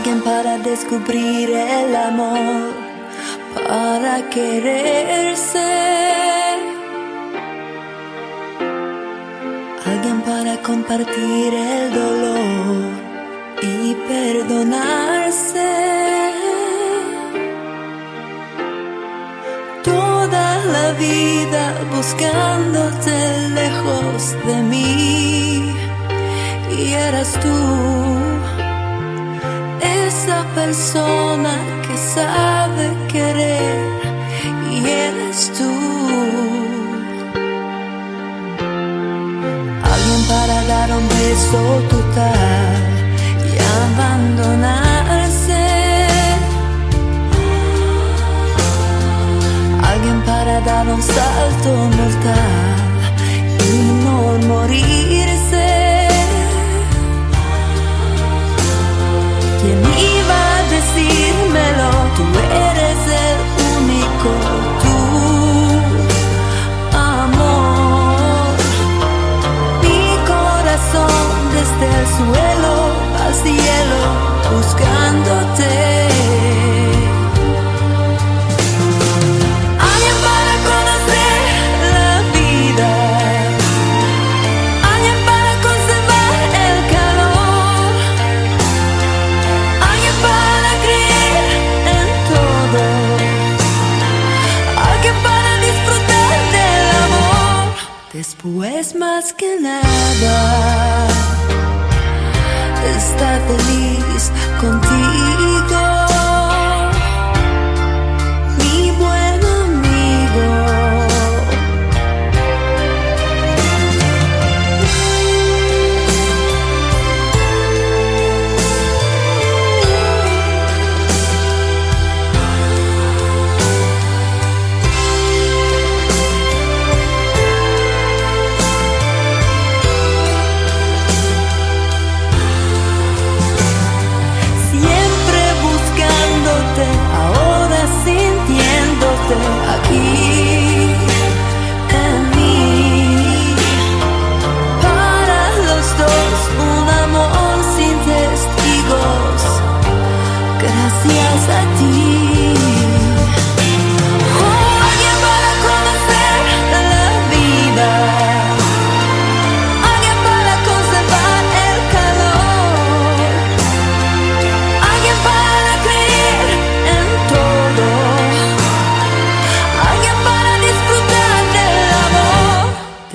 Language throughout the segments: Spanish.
descubrir el amor para quererse. Alguien para compartir el dolor y perdonarse. Toda la vida buscándote lejos de mí y eras tú persona que sabe querer y eres tú. Alguien para dar un beso total y abandonarse. Alguien para dar un salto mortal y no morirse. Después más que nada, estar feliz contigo.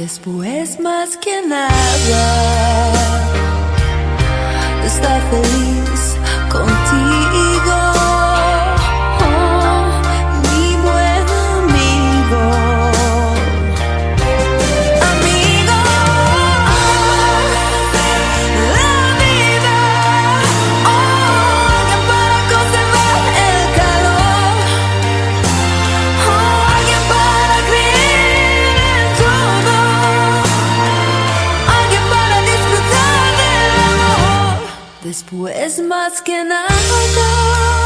Después más que nada, estar feliz contigo. después más que nada.